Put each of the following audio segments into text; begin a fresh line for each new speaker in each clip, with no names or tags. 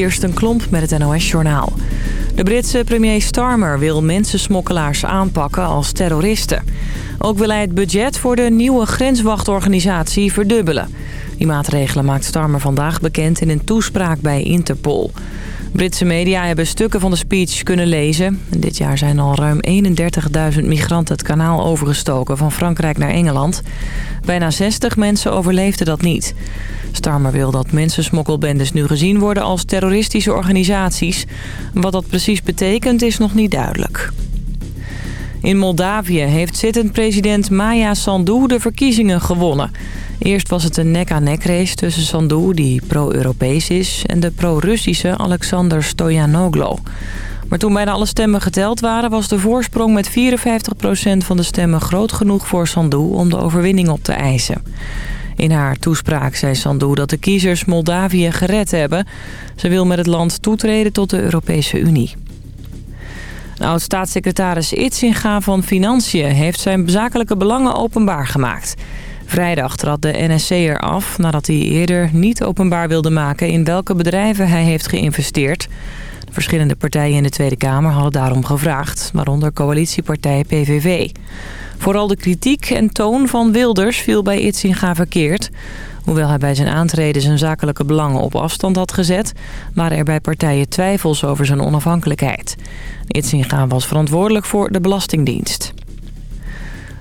Kirsten Klomp met het NOS-journaal. De Britse premier Starmer wil mensensmokkelaars aanpakken als terroristen. Ook wil hij het budget voor de nieuwe grenswachtorganisatie verdubbelen. Die maatregelen maakt Starmer vandaag bekend in een toespraak bij Interpol. Britse media hebben stukken van de speech kunnen lezen. Dit jaar zijn al ruim 31.000 migranten het kanaal overgestoken van Frankrijk naar Engeland. Bijna 60 mensen overleefden dat niet. Starmer wil dat mensensmokkelbendes nu gezien worden als terroristische organisaties. Wat dat precies betekent is nog niet duidelijk. In Moldavië heeft zittend president Maya Sandu de verkiezingen gewonnen. Eerst was het een nek-aan-nek race tussen Sandu, die pro-Europees is... en de pro-Russische Alexander Stoyanoglo. Maar toen bijna alle stemmen geteld waren... was de voorsprong met 54% van de stemmen groot genoeg voor Sandu om de overwinning op te eisen. In haar toespraak zei Sandu dat de kiezers Moldavië gered hebben. Ze wil met het land toetreden tot de Europese Unie. Oud-staatssecretaris Itzinga van Financiën heeft zijn zakelijke belangen openbaar gemaakt. Vrijdag trad de NSC eraf nadat hij eerder niet openbaar wilde maken in welke bedrijven hij heeft geïnvesteerd. Verschillende partijen in de Tweede Kamer hadden daarom gevraagd, waaronder coalitiepartij PVV. Vooral de kritiek en toon van Wilders viel bij Itzinga verkeerd. Hoewel hij bij zijn aantreden zijn zakelijke belangen op afstand had gezet... waren er bij partijen twijfels over zijn onafhankelijkheid. Itzinga was verantwoordelijk voor de Belastingdienst.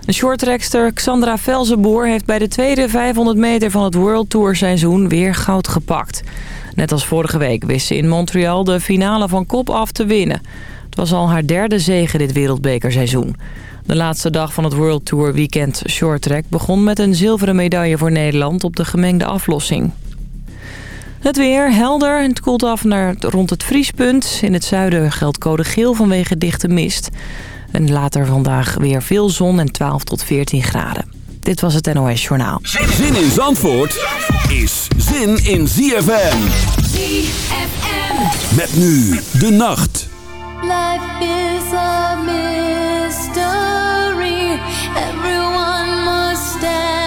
De shorttrackster Xandra Velzenboer heeft bij de tweede 500 meter van het World Tour seizoen weer goud gepakt. Net als vorige week wist ze in Montreal de finale van kop af te winnen. Het was al haar derde zege dit wereldbekerseizoen. De laatste dag van het World Tour weekend shorttrack begon met een zilveren medaille voor Nederland op de gemengde aflossing. Het weer helder en het koelt af naar rond het vriespunt. In het zuiden geldt code geel vanwege dichte mist. En later vandaag weer veel zon en 12 tot 14 graden. Dit was het NOS Journaal.
Zin in Zandvoort is zin in ZFM.
ZFM.
Met nu de nacht.
Life is a mystery. Everyone must stand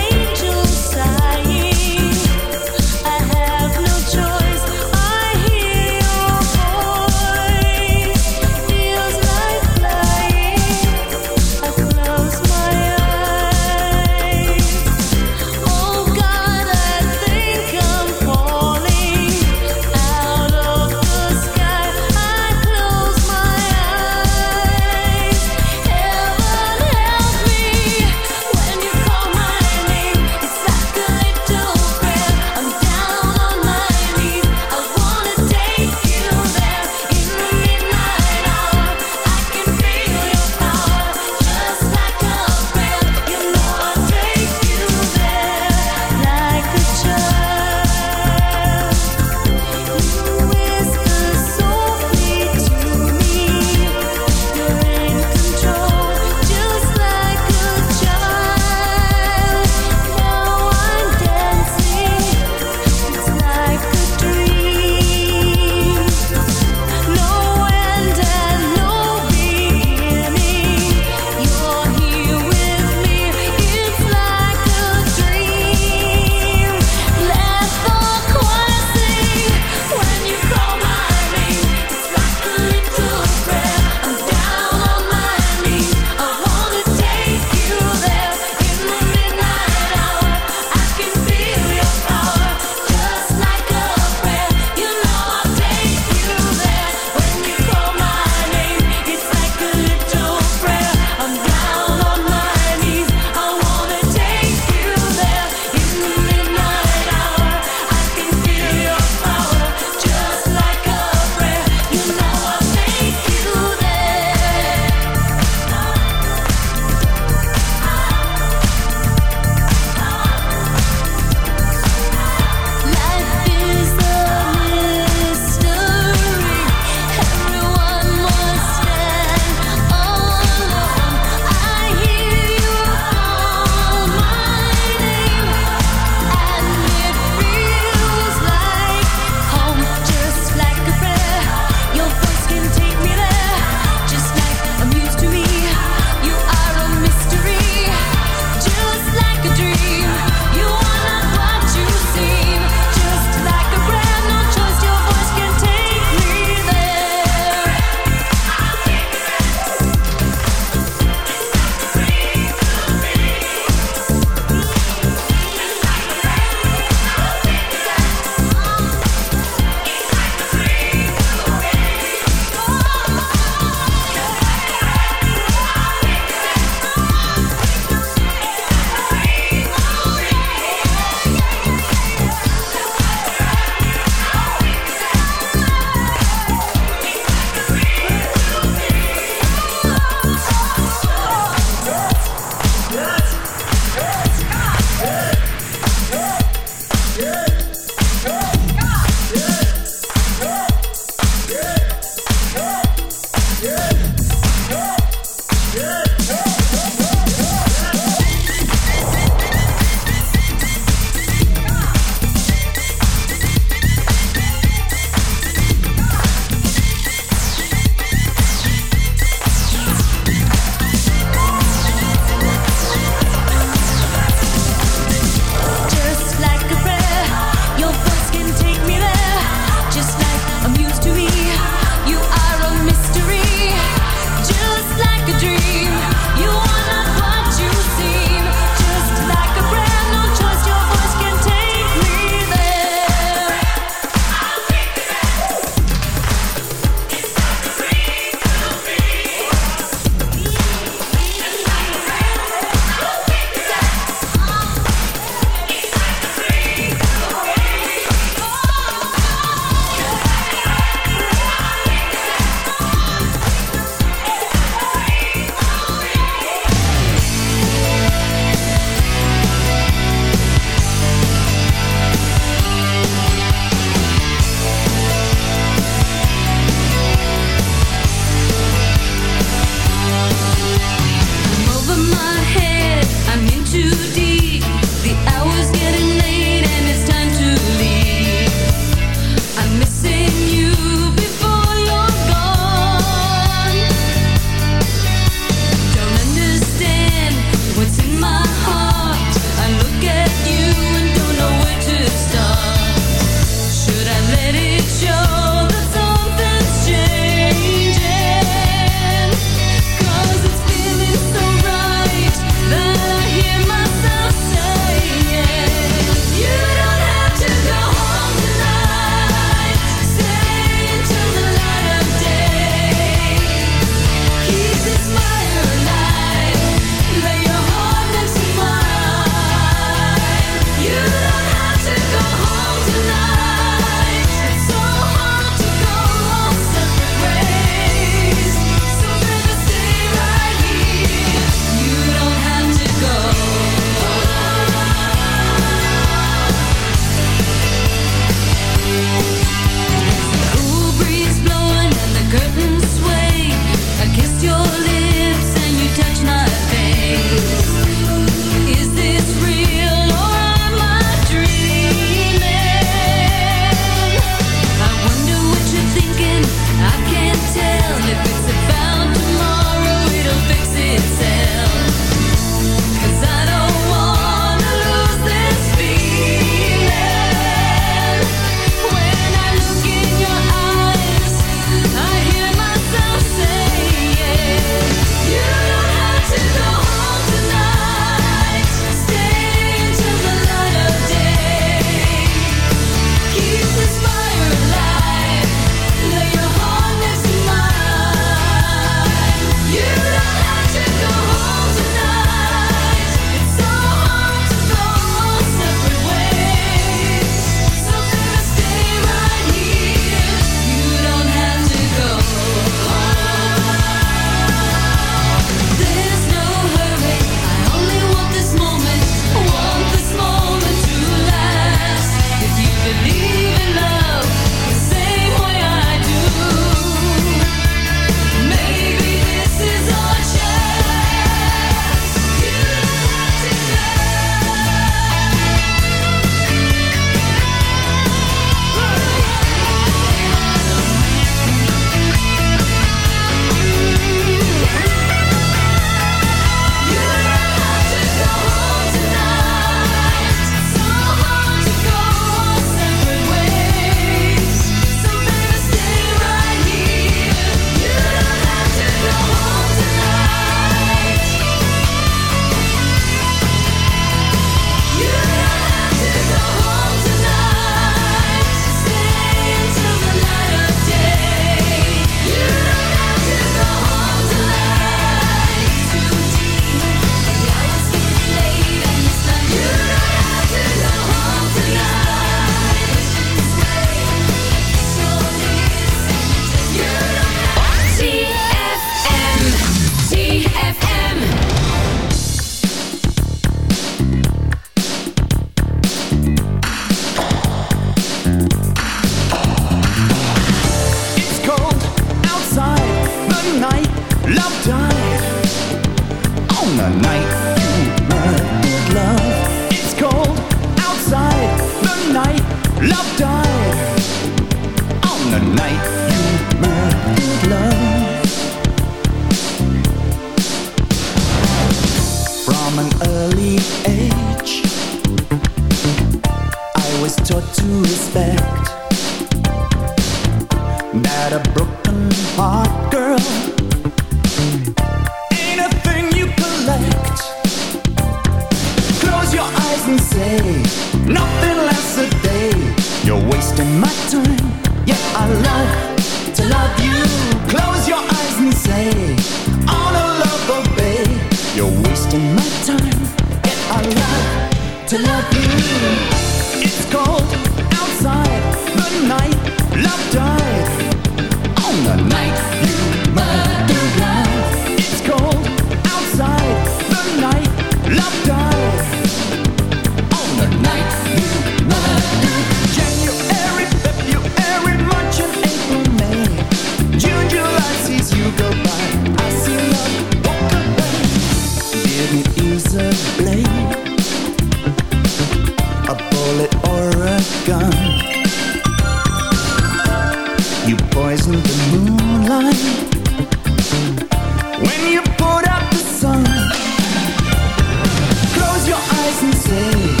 sincero.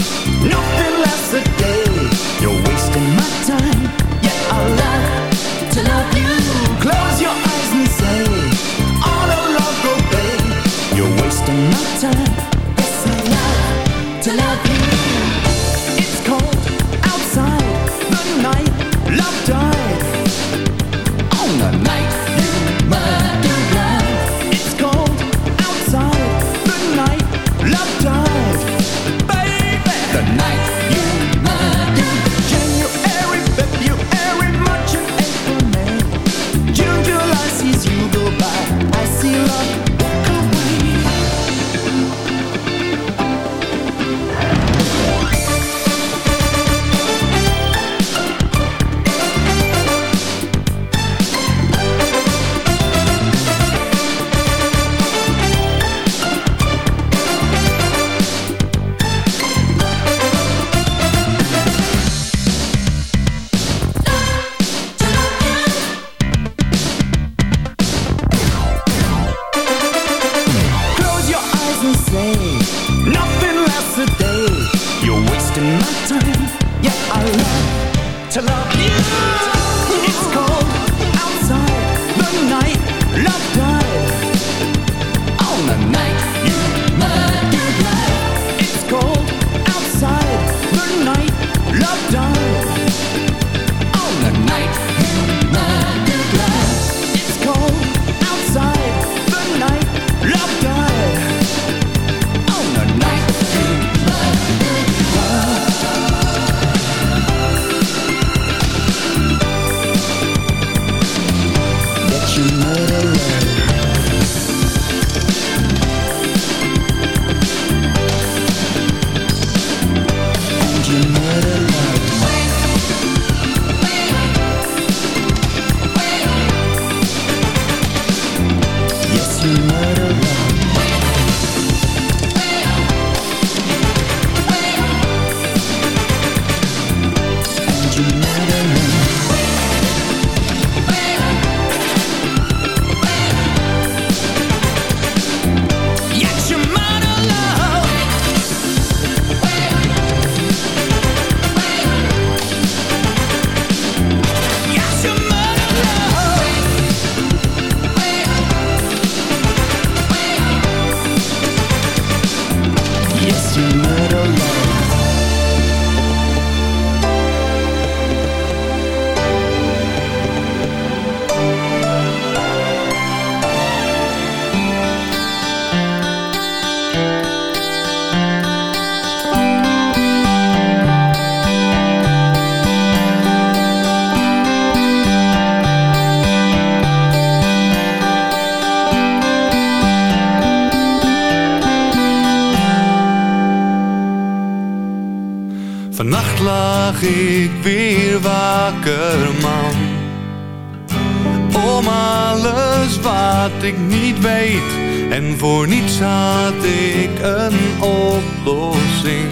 Voor niets had ik een oplossing,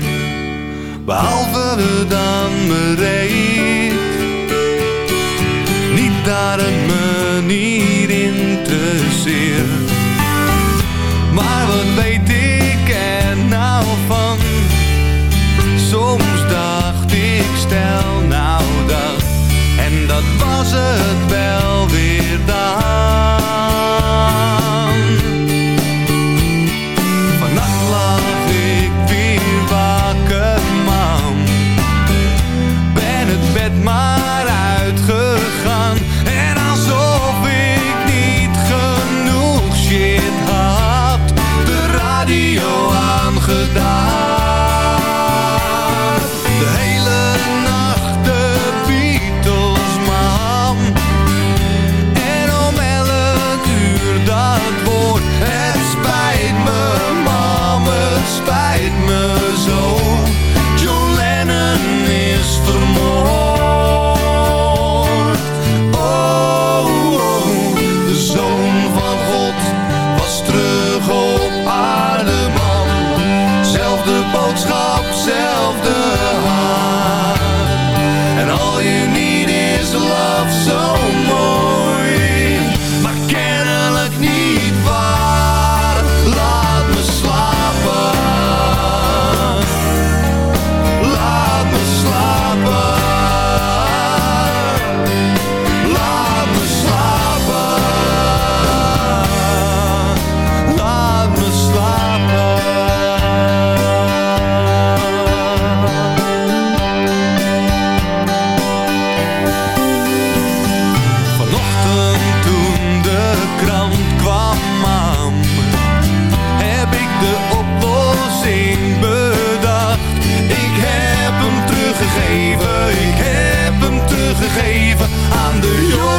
behalve dan bereid. Niet daar het in niet zeer. maar wat weet ik er nou van? Soms dacht ik, stel nou dat, en dat was het
geven aan de jongen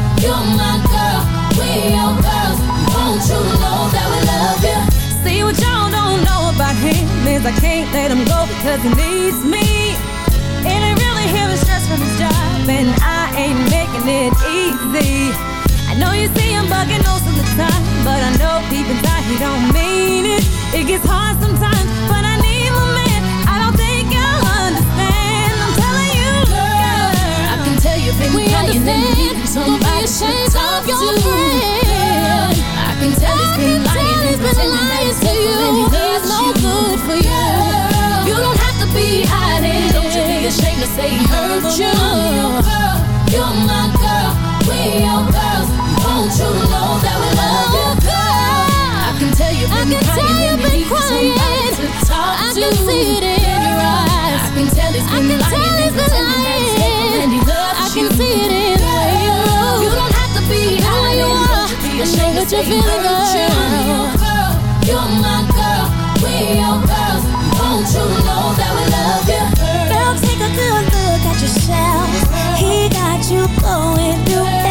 you're my girl, we girls. Won't you know that we love you?
See what y'all don't know about him is I can't let him go because he needs me. Really stress from his job, and I ain't making it easy. I know you see him bugging most of the time, but I know deep inside he don't mean it. It gets hard sometimes, but I
you've been
We
crying and needing somebody to talk
of your
to.
friend.
I can tell he's
I
been
can tell
lying and
he's been
pretending that
lying
he's
to
faithful and he
you.
loves
He's no
you.
good for you. Girl.
You don't have to be hiding. Don't you be ashamed to say he hurt you. I'm your girl, you're my girl, we your girls. Won't you know that we love you, oh, girl? I can tell you've been crying and
been
you need somebody to talk
I
to.
can see it in your eyes.
I can tell he's
I
been
can
lying
tell
and
he's been
pretending
can see it in the way you move.
You don't have to be
Know you are.
Don't you be ashamed
know
to
that you're feeling
hurt you.
good.
I'm girl, you're my girl, we your girls. Won't you know that we love you?
Girl, take a good look at yourself. He got you going through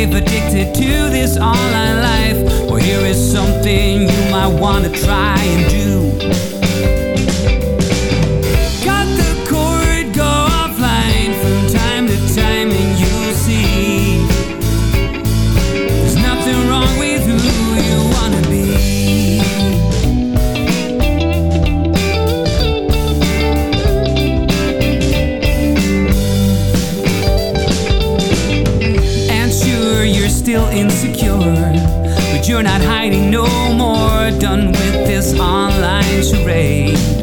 live addicted to this online life. Well, here is something you might want to try and do. you're not hiding no more. Done with this online charade.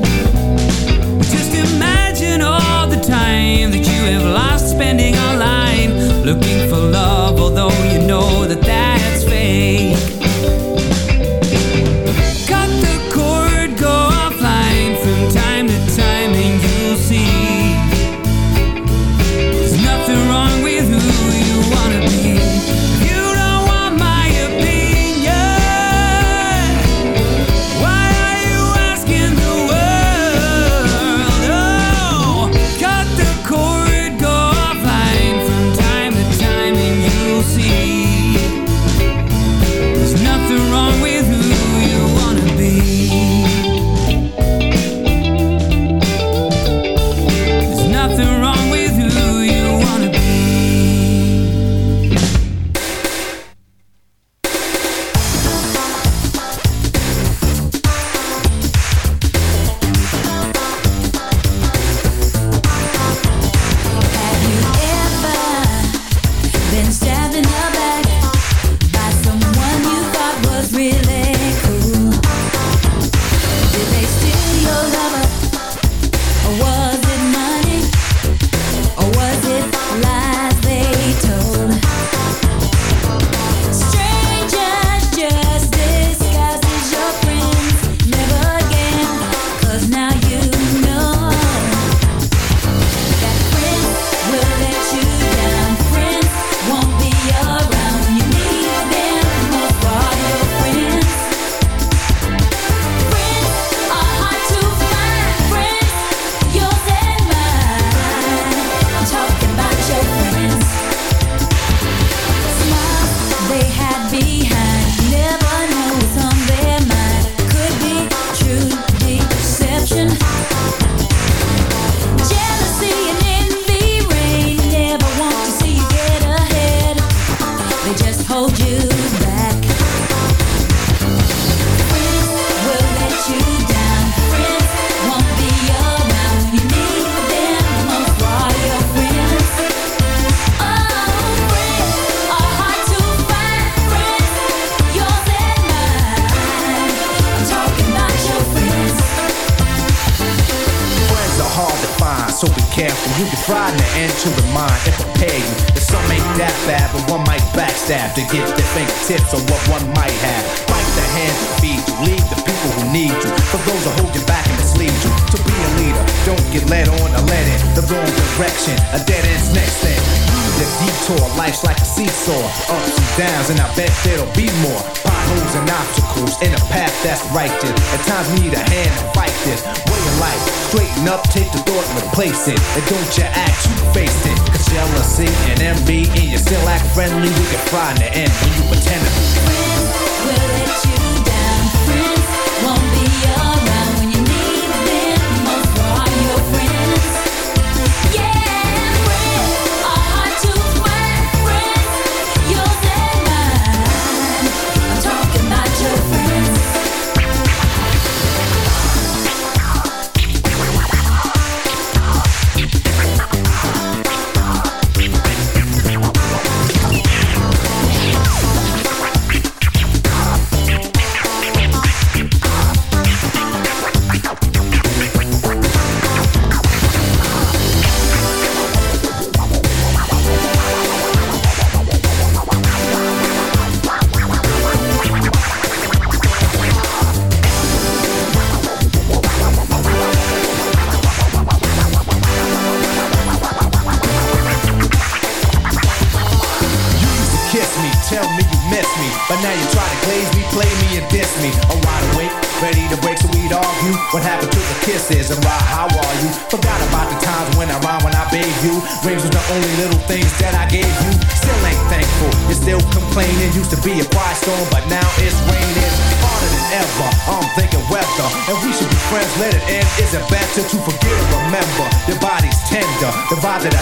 envy and
you still act friendly, we can find the end. When you pretend to be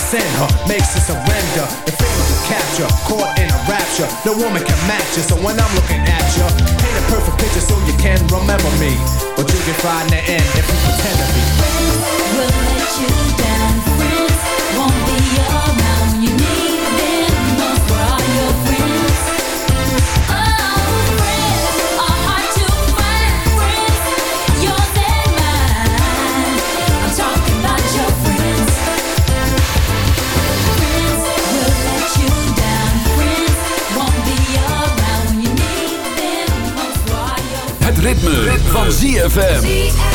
send her makes her surrender. The feelings of capture, caught in a rapture. No woman can match you, so when I'm looking at you, paint a perfect picture so you can remember me. But you can find the end if you pretend to be.
Friends will let you down. Friends won't be around.
ZFM.